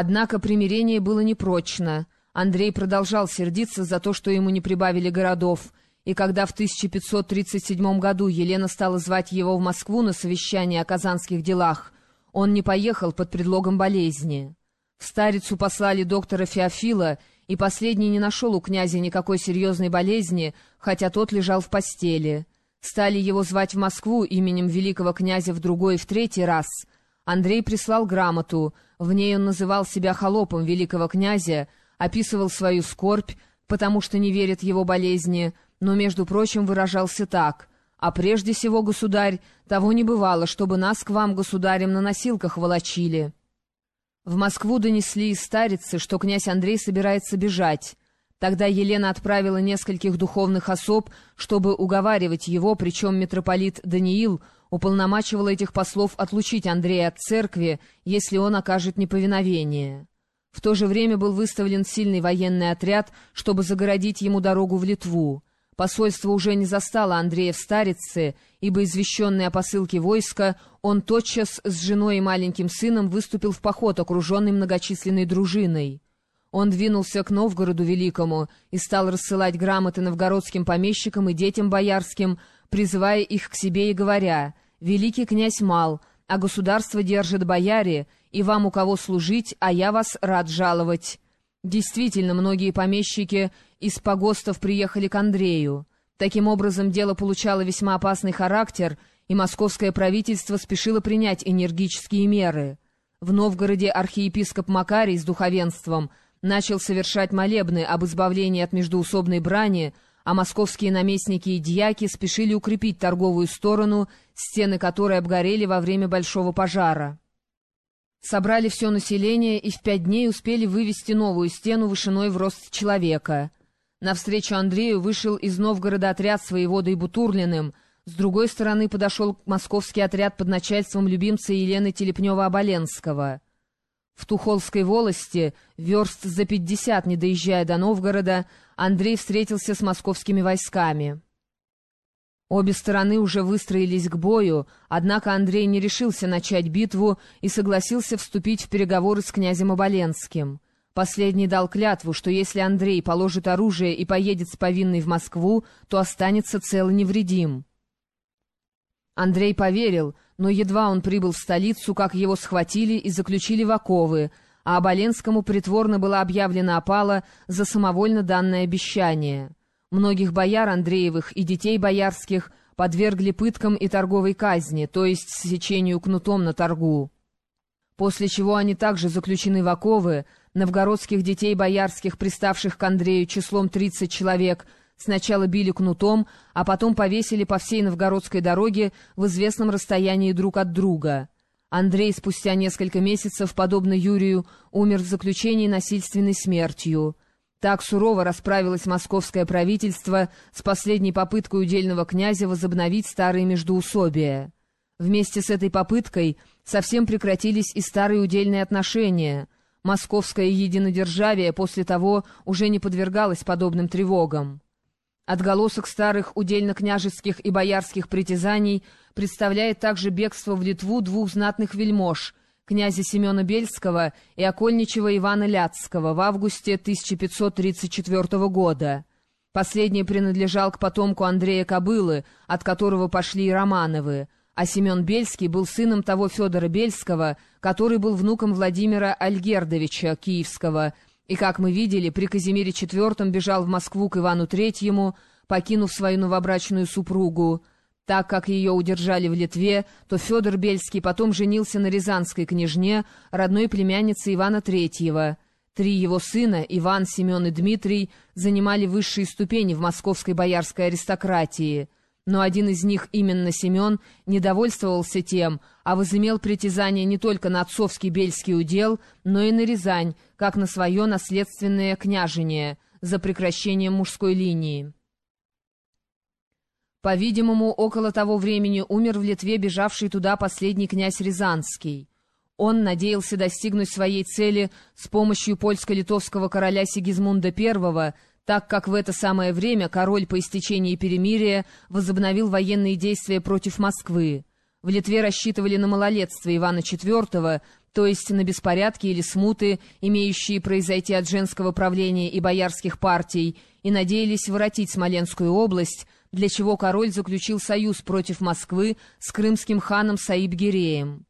Однако примирение было непрочно. Андрей продолжал сердиться за то, что ему не прибавили городов, и когда в 1537 году Елена стала звать его в Москву на совещание о казанских делах, он не поехал под предлогом болезни. В Старицу послали доктора Феофила, и последний не нашел у князя никакой серьезной болезни, хотя тот лежал в постели. Стали его звать в Москву именем великого князя в другой и в третий раз. Андрей прислал грамоту, в ней он называл себя холопом великого князя, описывал свою скорбь, потому что не верит его болезни, но, между прочим, выражался так — а прежде всего, государь, того не бывало, чтобы нас к вам, государям, на носилках волочили. В Москву донесли из старицы, что князь Андрей собирается бежать. Тогда Елена отправила нескольких духовных особ, чтобы уговаривать его, причем митрополит Даниил уполномачивал этих послов отлучить Андрея от церкви, если он окажет неповиновение. В то же время был выставлен сильный военный отряд, чтобы загородить ему дорогу в Литву. Посольство уже не застало Андрея в Старице, ибо, извещенный о посылке войска, он тотчас с женой и маленьким сыном выступил в поход, окруженный многочисленной дружиной. Он двинулся к Новгороду Великому и стал рассылать грамоты новгородским помещикам и детям боярским, призывая их к себе и говоря «Великий князь мал, а государство держит бояре, и вам у кого служить, а я вас рад жаловать». Действительно, многие помещики из погостов приехали к Андрею. Таким образом, дело получало весьма опасный характер, и московское правительство спешило принять энергические меры. В Новгороде архиепископ Макарий с духовенством начал совершать молебны об избавлении от междуусобной брани, а московские наместники и дьяки спешили укрепить торговую сторону, стены которой обгорели во время большого пожара. Собрали все население и в пять дней успели вывести новую стену вышиной в рост человека. Навстречу Андрею вышел из Новгорода отряд с воеводой Бутурлиным, с другой стороны подошел московский отряд под начальством любимца Елены Телепнева-Оболенского. В Тухолской волости, верст за пятьдесят, не доезжая до Новгорода, Андрей встретился с московскими войсками. Обе стороны уже выстроились к бою, однако Андрей не решился начать битву и согласился вступить в переговоры с князем Оболенским. Последний дал клятву, что если Андрей положит оружие и поедет с повинной в Москву, то останется цел и невредим. Андрей поверил, но едва он прибыл в столицу, как его схватили и заключили в оковы, а Оболенскому притворно была объявлена опала за самовольно данное обещание. Многих бояр Андреевых и детей боярских подвергли пыткам и торговой казни, то есть сечению кнутом на торгу. После чего они также заключены в оковы, новгородских детей боярских, приставших к Андрею числом 30 человек, сначала били кнутом, а потом повесили по всей новгородской дороге в известном расстоянии друг от друга. Андрей спустя несколько месяцев, подобно Юрию, умер в заключении насильственной смертью. Так сурово расправилось московское правительство с последней попыткой удельного князя возобновить старые междоусобия. Вместе с этой попыткой совсем прекратились и старые удельные отношения. Московское единодержавие после того уже не подвергалось подобным тревогам. Отголосок старых удельно-княжеских и боярских притязаний представляет также бегство в Литву двух знатных вельмож — князя Семена Бельского и окольничего Ивана Ляцкого в августе 1534 года. Последний принадлежал к потомку Андрея Кобылы, от которого пошли и Романовы, а Семен Бельский был сыном того Федора Бельского, который был внуком Владимира Альгердовича Киевского, и, как мы видели, при Казимире IV бежал в Москву к Ивану Третьему, покинув свою новобрачную супругу. Так как ее удержали в Литве, то Федор Бельский потом женился на рязанской княжне, родной племяннице Ивана Третьего. Три его сына, Иван, Семен и Дмитрий, занимали высшие ступени в московской боярской аристократии. Но один из них, именно Семен, недовольствовался тем, а возымел притязание не только на отцовский бельский удел, но и на Рязань, как на свое наследственное княжение, за прекращением мужской линии. По-видимому, около того времени умер в Литве бежавший туда последний князь Рязанский. Он надеялся достигнуть своей цели с помощью польско-литовского короля Сигизмунда I, так как в это самое время король по истечении перемирия возобновил военные действия против Москвы. В Литве рассчитывали на малолетство Ивана IV, то есть на беспорядки или смуты, имеющие произойти от женского правления и боярских партий, и надеялись воротить Смоленскую область, для чего король заключил союз против Москвы с крымским ханом Саиб-Гиреем.